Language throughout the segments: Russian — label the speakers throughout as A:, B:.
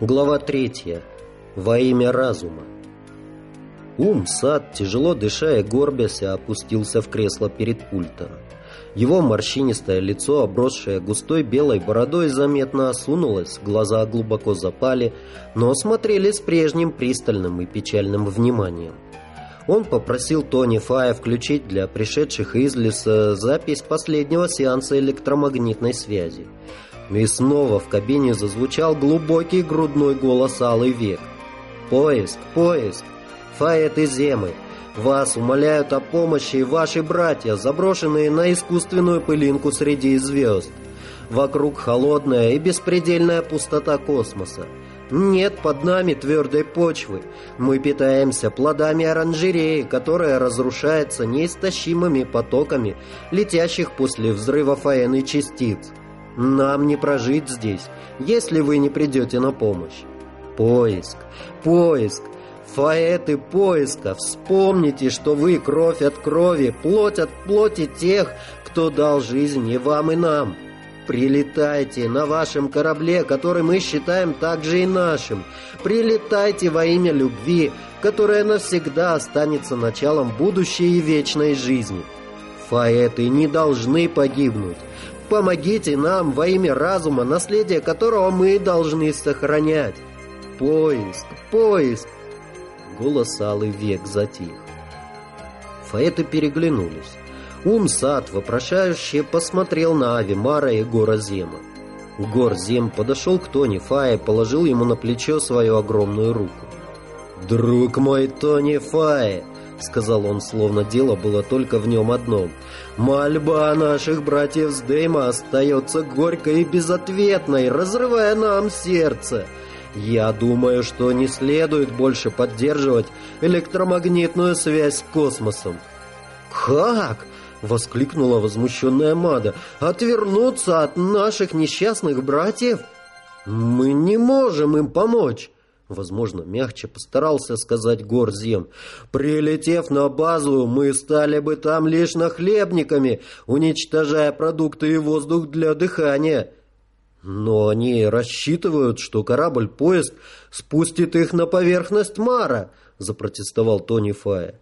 A: Глава третья. Во имя разума. Ум Сад, тяжело дыша и горбяся, опустился в кресло перед пультом. Его морщинистое лицо, обросшее густой белой бородой, заметно осунулось, глаза глубоко запали, но смотрели с прежним пристальным и печальным вниманием. Он попросил Тони Фая включить для пришедших из леса запись последнего сеанса электромагнитной связи. И снова в кабине зазвучал глубокий грудной голос Алый Век. «Поиск! Поиск! Фаэт и Земы! Вас умоляют о помощи ваши братья, заброшенные на искусственную пылинку среди звезд. Вокруг холодная и беспредельная пустота космоса. Нет под нами твердой почвы. Мы питаемся плодами оранжереи, которая разрушается неистощимыми потоками, летящих после взрыва фаэны частиц. Нам не прожить здесь, если вы не придете на помощь. Поиск, поиск, фаэты поиска. Вспомните, что вы кровь от крови, плоть от плоти тех, кто дал жизнь и вам, и нам. Прилетайте на вашем корабле, который мы считаем также и нашим. Прилетайте во имя любви, которая навсегда останется началом будущей и вечной жизни. Фаэты не должны погибнуть. Помогите нам во имя разума, наследие которого мы должны сохранять. Поиск, поиск. Голос Алый век затих. Фаэты переглянулись. Умсад, вопрошающе, посмотрел на Авимара и Гора Зема. Гор Зем подошел к Тони Фае и положил ему на плечо свою огромную руку. «Друг мой Тони Фае!» — сказал он, словно дело было только в нем одном. «Мольба наших братьев с Дейма остается горькой и безответной, разрывая нам сердце. Я думаю, что не следует больше поддерживать электромагнитную связь с космосом». «Как?» — воскликнула возмущенная Мада. «Отвернуться от наших несчастных братьев? Мы не можем им помочь!» Возможно, мягче постарался сказать Горзем. «Прилетев на базу, мы стали бы там лишь нахлебниками, уничтожая продукты и воздух для дыхания». «Но они рассчитывают, что корабль-поезд спустит их на поверхность Мара», — запротестовал Тони Фая.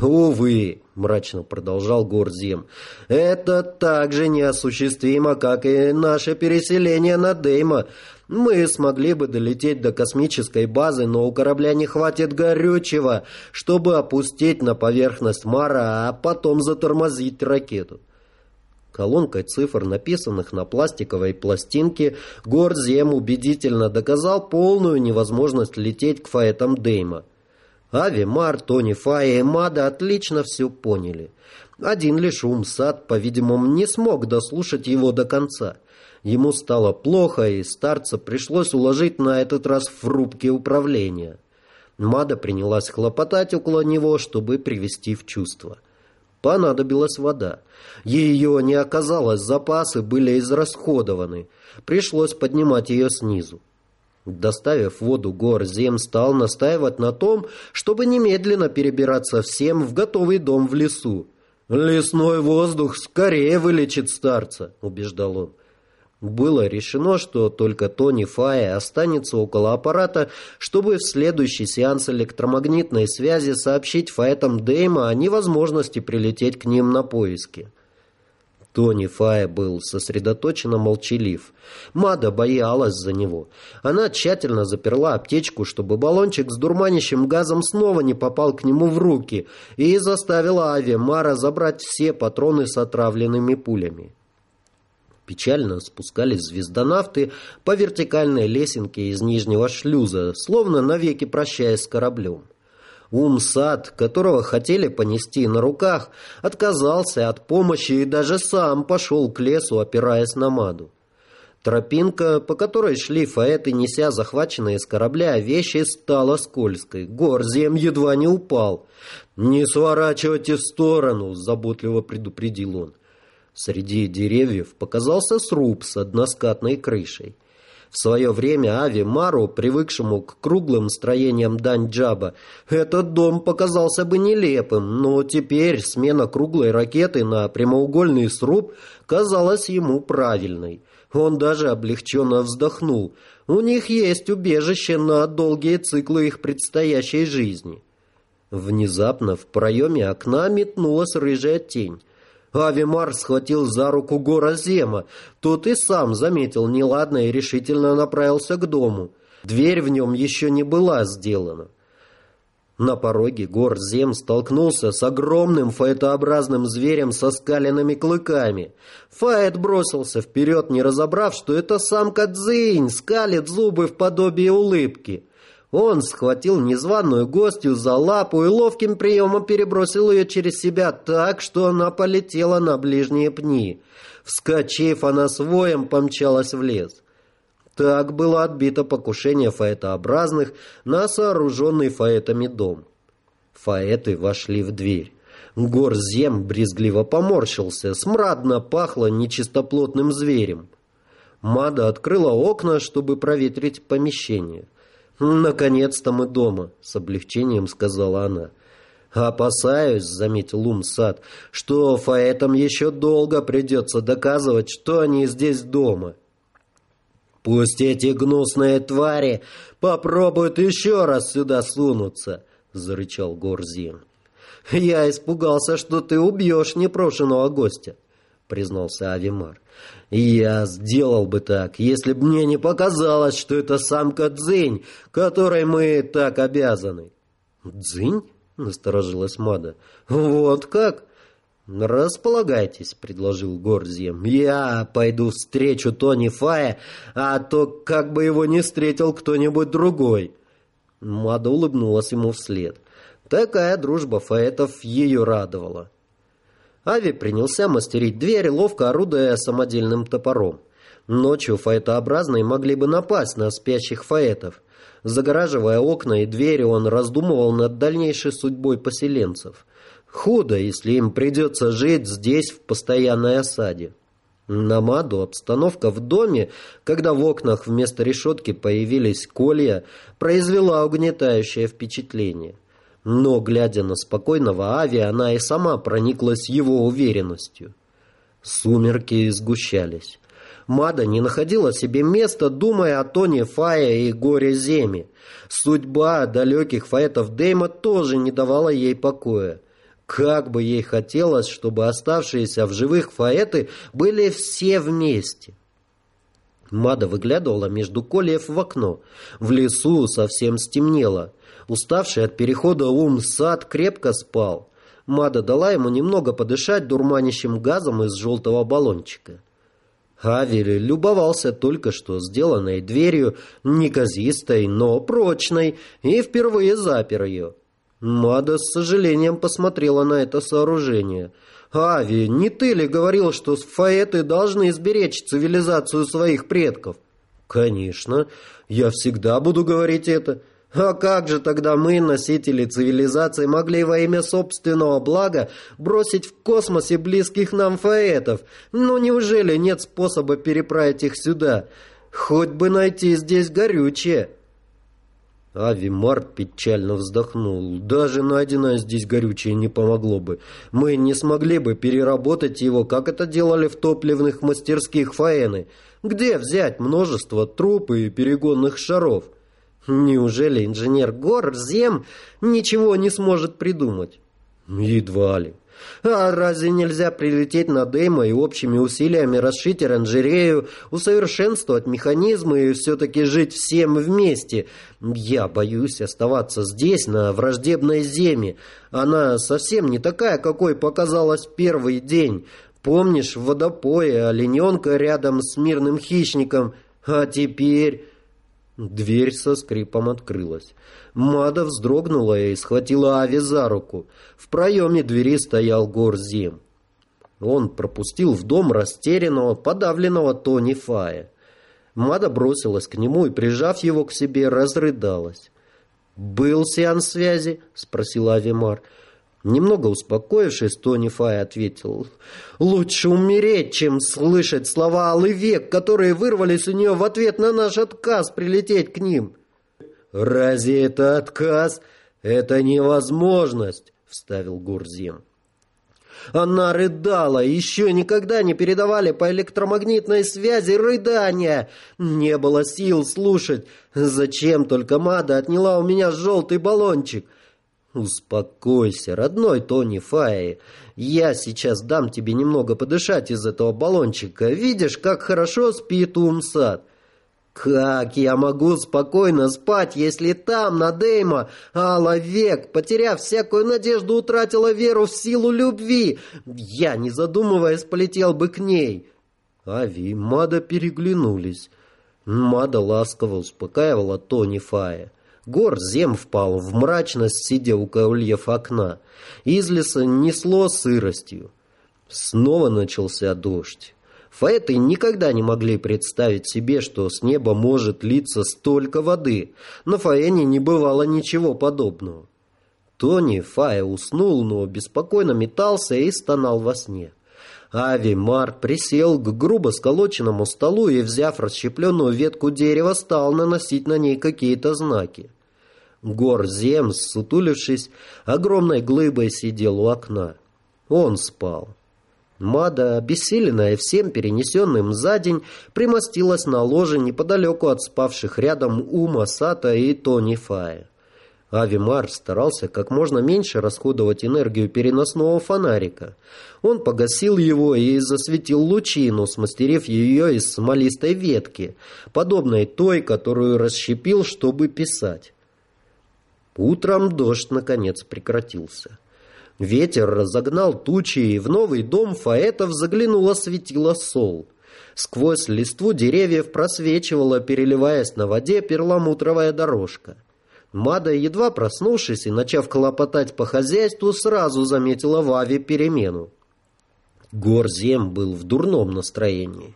A: «Увы», — мрачно продолжал Горзем, — «это так же неосуществимо, как и наше переселение на Дейма. Мы смогли бы долететь до космической базы, но у корабля не хватит горючего, чтобы опустить на поверхность Мара, а потом затормозить ракету». Колонкой цифр, написанных на пластиковой пластинке, Горзем убедительно доказал полную невозможность лететь к фаэтам Дейма. Ави, Мар, Тони, Фая и Мада отлично все поняли. Один лишь Умсад, по-видимому, не смог дослушать его до конца. Ему стало плохо, и старца пришлось уложить на этот раз в рубке управления. Мада принялась хлопотать около него, чтобы привести в чувство. Понадобилась вода. Ее не оказалось, запасы были израсходованы. Пришлось поднимать ее снизу. Доставив воду, Гор Зем стал настаивать на том, чтобы немедленно перебираться всем в готовый дом в лесу. «Лесной воздух скорее вылечит старца», — убеждал он. Было решено, что только Тони Фая останется около аппарата, чтобы в следующий сеанс электромагнитной связи сообщить Фаэтам Дейма о невозможности прилететь к ним на поиски. Тони Фая был сосредоточенно молчалив. Мада боялась за него. Она тщательно заперла аптечку, чтобы баллончик с дурманящим газом снова не попал к нему в руки, и заставила Ави Мара забрать все патроны с отравленными пулями. Печально спускались звездонавты по вертикальной лесенке из нижнего шлюза, словно навеки прощаясь с кораблем. Умсад, которого хотели понести на руках, отказался от помощи и даже сам пошел к лесу, опираясь на маду. Тропинка, по которой шли фаэты, неся захваченные с корабля вещи, стала скользкой. Горзем едва не упал. «Не сворачивайте в сторону», — заботливо предупредил он. Среди деревьев показался сруб с односкатной крышей. В свое время Ави Мару, привыкшему к круглым строениям Даньджаба, этот дом показался бы нелепым, но теперь смена круглой ракеты на прямоугольный сруб казалась ему правильной. Он даже облегченно вздохнул. У них есть убежище на долгие циклы их предстоящей жизни. Внезапно в проеме окна метнулась рыжая тень. Авимар схватил за руку гора Зема. Тот и сам заметил неладное и решительно направился к дому. Дверь в нем еще не была сделана. На пороге гор Зем столкнулся с огромным фаэтообразным зверем со скаленными клыками. Фаэт бросился вперед, не разобрав, что это самка Дзинь скалит зубы в подобие улыбки. Он схватил незваную гостью за лапу и ловким приемом перебросил ее через себя так, что она полетела на ближние пни. Вскочив, она с воем помчалась в лес. Так было отбито покушение фаэтообразных на сооруженный фаэтами дом. Фаэты вошли в дверь. Горзем брезгливо поморщился, смрадно пахло нечистоплотным зверем. Мада открыла окна, чтобы проветрить помещение. «Наконец-то мы дома», — с облегчением сказала она. «Опасаюсь», — заметил Умсад, — «что фаэтам еще долго придется доказывать, что они здесь дома». «Пусть эти гнусные твари попробуют еще раз сюда сунуться», — зарычал Горзин. «Я испугался, что ты убьешь непрошенного гостя», — признался Авимар. Я сделал бы так, если бы мне не показалось, что это самка Дзинь, которой мы так обязаны. Дзинь? Насторожилась Мада. Вот как? «Располагайтесь», — предложил Горзием. «Я пойду встречу Тони Фая, а то как бы его не встретил кто-нибудь другой». Мада улыбнулась ему вслед. Такая дружба Фаэтов ее радовала. Ави принялся мастерить дверь, ловко орудуя самодельным топором. Ночью фаэтообразные могли бы напасть на спящих фаэтов. Загораживая окна и двери, он раздумывал над дальнейшей судьбой поселенцев. Худо, если им придется жить здесь в постоянной осаде. На Маду обстановка в доме, когда в окнах вместо решетки появились колья, произвела угнетающее впечатление. Но, глядя на спокойного Ави, она и сама прониклась его уверенностью. Сумерки сгущались. Мада не находила себе места, думая о Тоне Фая и горе Земи. Судьба далеких фаэтов Дейма тоже не давала ей покоя. Как бы ей хотелось, чтобы оставшиеся в живых фаэты были все вместе. Мада выглядывала между кольев в окно. В лесу совсем стемнело. Уставший от перехода ум сад крепко спал. Мада дала ему немного подышать дурманящим газом из желтого баллончика. Авери любовался только что сделанной дверью, неказистой, но прочной, и впервые запер ее. Мада с сожалением посмотрела на это сооружение. «Ави, не ты ли говорил, что фаэты должны изберечь цивилизацию своих предков?» «Конечно, я всегда буду говорить это. А как же тогда мы, носители цивилизации, могли во имя собственного блага бросить в космосе близких нам фаэтов? Ну неужели нет способа переправить их сюда? Хоть бы найти здесь горючее. Ави Март печально вздохнул. Даже найденное здесь горючее не помогло бы. Мы не смогли бы переработать его, как это делали в топливных мастерских Фаэны. Где взять множество труб и перегонных шаров? Неужели инженер Горзем ничего не сможет придумать? Едва ли. А разве нельзя прилететь на Дейма и общими усилиями расшить оранжерею, усовершенствовать механизмы и все-таки жить всем вместе? Я боюсь оставаться здесь, на враждебной земле. Она совсем не такая, какой показалась первый день. Помнишь в водопое олененка рядом с мирным хищником? А теперь... Дверь со скрипом открылась. Мада вздрогнула и схватила Ави за руку. В проеме двери стоял Горзим. Он пропустил в дом растерянного, подавленного Тони Фая. Мада бросилась к нему и, прижав его к себе, разрыдалась. «Был сеанс связи?» — спросил Авимар. Немного успокоившись, Тони Фай ответил, «Лучше умереть, чем слышать слова Век, которые вырвались у нее в ответ на наш отказ прилететь к ним». «Разве это отказ? Это невозможность», — вставил Гурзем. Она рыдала, еще никогда не передавали по электромагнитной связи рыдания. Не было сил слушать. Зачем только Мада отняла у меня желтый баллончик? «Успокойся, родной Тони Фаи. Я сейчас дам тебе немного подышать из этого баллончика. Видишь, как хорошо спит Умсад. Как я могу спокойно спать, если там, на Дейма, Алла век, потеряв всякую надежду, утратила веру в силу любви? Я, не задумываясь, полетел бы к ней». Ави и Мада переглянулись. Мада ласково успокаивала Тони Фая. Гор зем впал в мрачность, сидя у кольев окна. Из леса несло сыростью. Снова начался дождь. Фаэты никогда не могли представить себе, что с неба может литься столько воды. На Фаэне не бывало ничего подобного. Тони Фая уснул, но беспокойно метался и стонал во сне. Ави Март присел к грубо сколоченному столу и, взяв расщепленную ветку дерева, стал наносить на ней какие-то знаки. Гор Зем, сутулившись, огромной глыбой сидел у окна. Он спал. Мада, обессиленная всем перенесенным за день, примостилась на ложе неподалеку от спавших рядом Ума Сата и Тони Фая. Авимар старался как можно меньше расходовать энергию переносного фонарика. Он погасил его и засветил лучину, смастерив ее из смолистой ветки, подобной той, которую расщепил, чтобы писать. Утром дождь наконец прекратился. Ветер разогнал тучи, и в новый дом Фаэтов заглянуло светило сол. Сквозь листву деревьев просвечивала, переливаясь на воде, перламутровая дорожка. Мада, едва проснувшись и начав хлопотать по хозяйству, сразу заметила в Аве перемену. Горзем был в дурном настроении.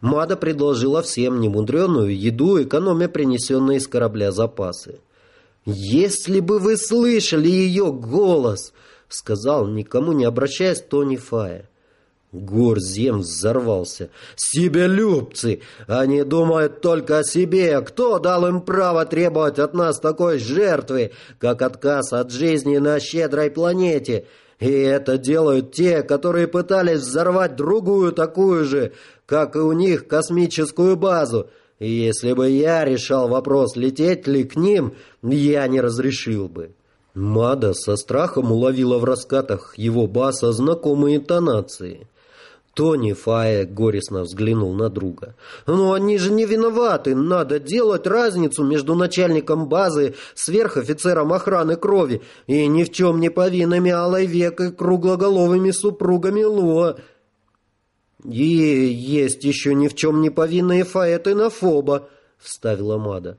A: Мада предложила всем немудреную еду, экономя принесенные из корабля запасы. «Если бы вы слышали ее голос!» — сказал, никому не обращаясь, Тони Фая. Горзем взорвался. «Себелюбцы! Они думают только о себе. Кто дал им право требовать от нас такой жертвы, как отказ от жизни на щедрой планете? И это делают те, которые пытались взорвать другую такую же, как и у них, космическую базу. И если бы я решал вопрос, лететь ли к ним, я не разрешил бы». Мада со страхом уловила в раскатах его баса знакомые интонации – Тони Фая горестно взглянул на друга. «Но они же не виноваты. Надо делать разницу между начальником базы, сверхофицером охраны крови и ни в чем не повинными Алой Век и круглоголовыми супругами Луа. И есть еще ни в чем не повинные Фаэт и Нафоба», — вставила Мада.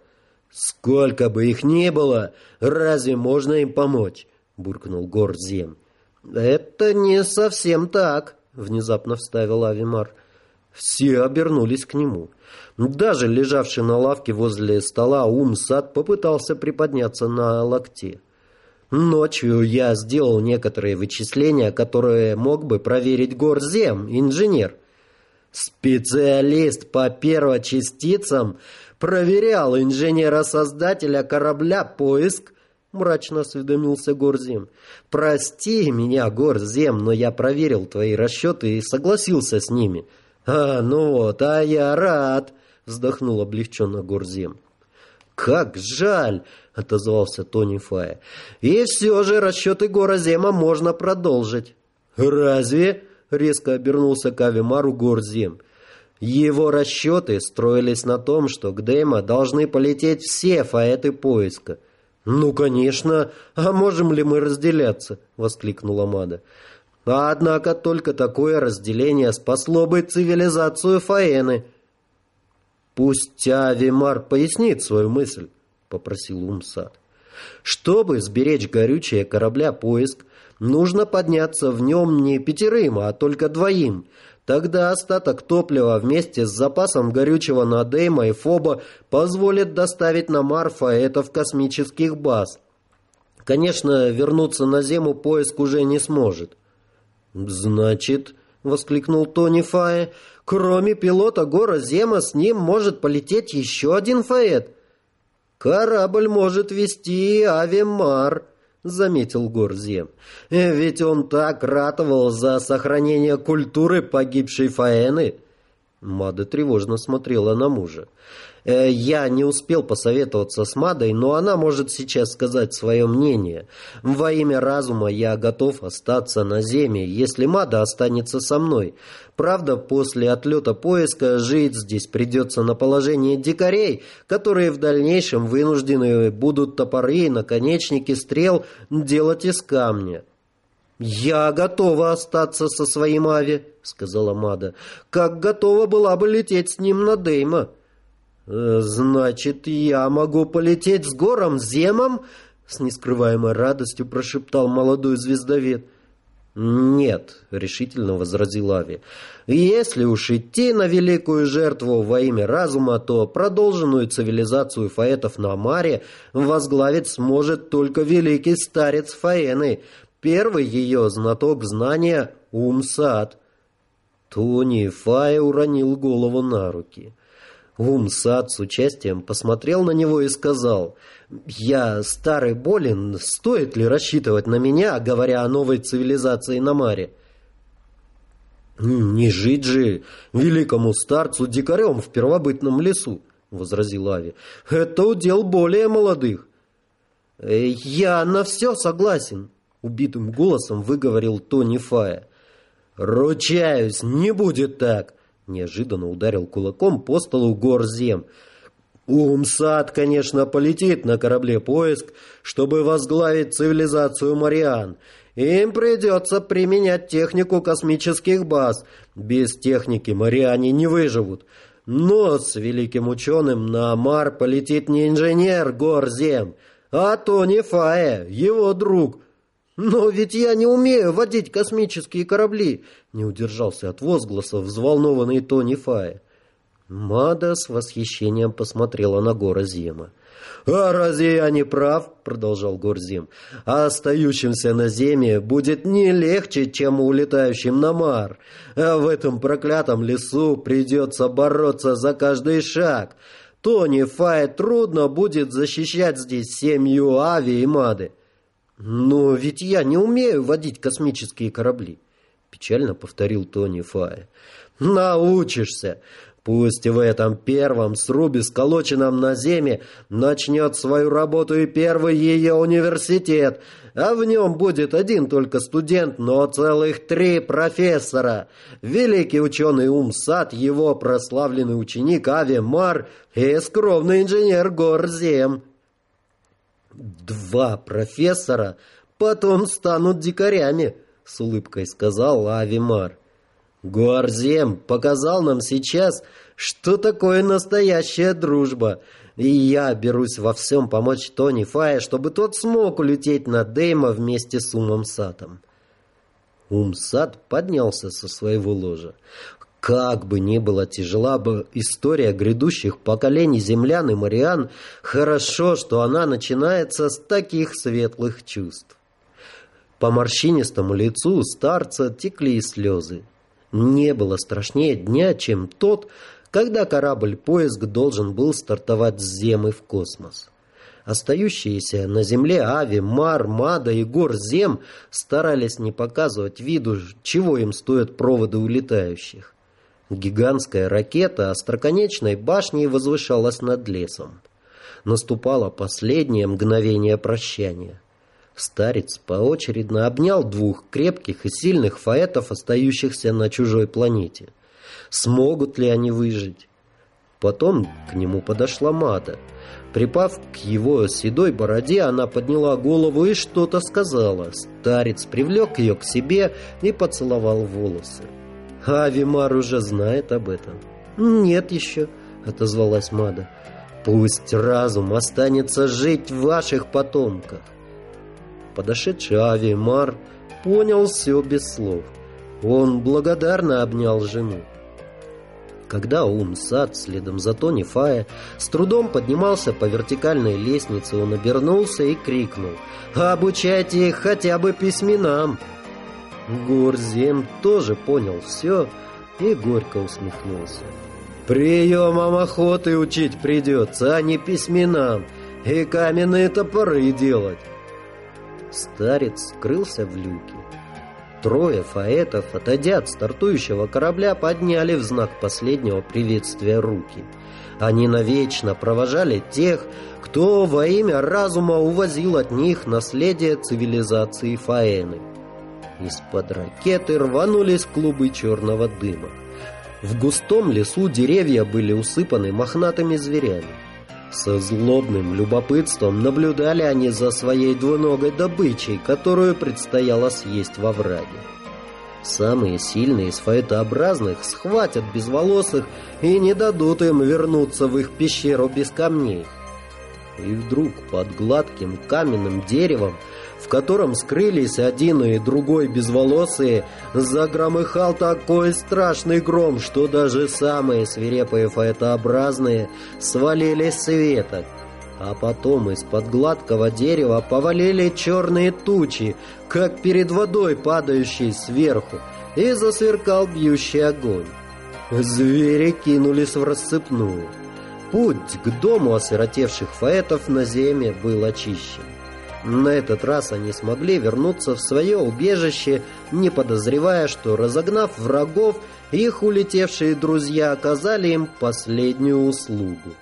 A: «Сколько бы их ни было, разве можно им помочь?» — буркнул Горзем. «Это не совсем так», — внезапно вставил Авимар. Все обернулись к нему. Даже лежавший на лавке возле стола Умсад попытался приподняться на локте. Ночью я сделал некоторые вычисления, которые мог бы проверить Горзем, инженер. Специалист по первочастицам проверял инженера-создателя корабля «Поиск» — мрачно осведомился Горзем. «Прости меня, Горзем, но я проверил твои расчеты и согласился с ними». «А, ну вот, а я рад!» — вздохнул облегченно Горзем. «Как жаль!» — отозвался Тони Фая. «И все же расчеты Горзема можно продолжить». «Разве?» — резко обернулся к Горзем. Его расчеты строились на том, что к Дэма должны полететь все фаэты поиска — «Ну, конечно. А можем ли мы разделяться?» — воскликнула Мада. «Однако только такое разделение спасло бы цивилизацию Фаэны». «Пусть Авимар пояснит свою мысль», — попросил Умсад. «Чтобы сберечь горючее корабля «Поиск», нужно подняться в нем не пятерым, а только двоим — Тогда остаток топлива вместе с запасом горючего на Дейма и Фоба позволит доставить на Марфа это в космических баз. Конечно, вернуться на Зему поиск уже не сможет. «Значит...» — воскликнул Тони Фае. «Кроме пилота Гора Зема с ним может полететь еще один Фаэт». «Корабль может вести Авимар», — заметил Горзем. «Ведь он так ратовал за сохранение культуры погибшей Фаэны». Мада тревожно смотрела на мужа. Э, я не успел посоветоваться с Мадой, но она может сейчас сказать свое мнение. Во имя разума я готов остаться на Земле, если Мада останется со мной. Правда, после отлета поиска жить здесь придется на положении дикарей, которые в дальнейшем вынуждены будут топоры и наконечники стрел делать из камня. «Я готова остаться со своим Ави», — сказала Мада, — «как готова была бы лететь с ним на Дейма». Э, «Значит, я могу полететь с гором Земом?» С нескрываемой радостью прошептал молодой звездовед. «Нет», — решительно возразил Ави. «Если уж идти на великую жертву во имя разума, то продолженную цивилизацию фаэтов на Маре возглавить сможет только великий старец Фаэны, первый ее знаток знания Умсад». Тони Фай уронил голову на руки. Умсад с участием посмотрел на него и сказал, «Я старый болен, стоит ли рассчитывать на меня, говоря о новой цивилизации на Маре?» «Не жить же великому старцу дикарем в первобытном лесу», — возразил Ави. «Это удел более молодых». «Э, «Я на все согласен», — убитым голосом выговорил Тони Фая. «Ручаюсь, не будет так», Неожиданно ударил кулаком по столу Горзем. Умсад, конечно, полетит на корабле поиск, чтобы возглавить цивилизацию Мариан. Им придется применять технику космических баз. Без техники Мариане не выживут. Но с великим ученым на Мар полетит не инженер Горзем, а Тони Фае, его друг – «Но ведь я не умею водить космические корабли!» Не удержался от возгласа взволнованный Тони Фай. Мада с восхищением посмотрела на гора Зема. «А разве я не прав?» — продолжал Горзим. «А остающимся на Земле будет не легче, чем улетающим на Мар. А в этом проклятом лесу придется бороться за каждый шаг. Тони Фай трудно будет защищать здесь семью Ави и Мады. «Но ведь я не умею водить космические корабли», — печально повторил Тони Фая. «Научишься. Пусть в этом первом срубе, сколоченном на Земе, начнет свою работу и первый ее университет, а в нем будет один только студент, но целых три профессора. Великий ученый Ум Сад, его прославленный ученик Ави Мар и скромный инженер Горзем». «Два профессора потом станут дикарями», — с улыбкой сказал Авимар. «Гуарзем показал нам сейчас, что такое настоящая дружба, и я берусь во всем помочь Тони Фае, чтобы тот смог улететь на Дейма вместе с Умом Сатом». Умсад поднялся со своего ложа. Как бы ни была тяжела бы история грядущих поколений землян и мариан, хорошо, что она начинается с таких светлых чувств. По морщинистому лицу старца текли слезы. Не было страшнее дня, чем тот, когда корабль-поиск должен был стартовать с Земы в космос. Остающиеся на земле Ави, Мар, Мада и Гор Зем старались не показывать виду, чего им стоят проводы улетающих. Гигантская ракета остроконечной башней возвышалась над лесом. Наступало последнее мгновение прощания. Старец поочередно обнял двух крепких и сильных фаэтов, остающихся на чужой планете. Смогут ли они выжить? Потом к нему подошла Мада. Припав к его седой бороде, она подняла голову и что-то сказала. Старец привлек ее к себе и поцеловал волосы. Авимар уже знает об этом. Нет еще, отозвалась Мада. Пусть разум останется жить в ваших потомках. Подошедший Авимар понял все без слов. Он благодарно обнял жену. Когда Ум-Сад, следом за Тони Фая, с трудом поднимался по вертикальной лестнице, он обернулся и крикнул «Обучайте их хотя бы письменам!» Гурзем тоже понял все и горько усмехнулся. «Приемам охоты учить придется, а не письменам, и каменные топоры делать!» Старец скрылся в люке. Трое фаэтов, отойдя от стартующего корабля, подняли в знак последнего приветствия руки. Они навечно провожали тех, кто во имя разума увозил от них наследие цивилизации Фаэны. Из-под ракеты рванулись клубы черного дыма. В густом лесу деревья были усыпаны мохнатыми зверями. Со злобным любопытством наблюдали они за своей двуногой добычей, которую предстояло съесть во враге. Самые сильные из фаэтообразных схватят безволосых и не дадут им вернуться в их пещеру без камней. И вдруг под гладким каменным деревом, в котором скрылись один и другой безволосые, загромыхал такой страшный гром, что даже самые свирепые фаэтообразные свалились с веток. А потом из-под гладкого дерева повалили черные тучи, как перед водой, падающей сверху, и засверкал бьющий огонь. Звери кинулись в рассыпную. Путь к дому осиротевших фаэтов на земле был очищен. На этот раз они смогли вернуться в свое убежище, не подозревая, что, разогнав врагов, их улетевшие друзья оказали им последнюю услугу.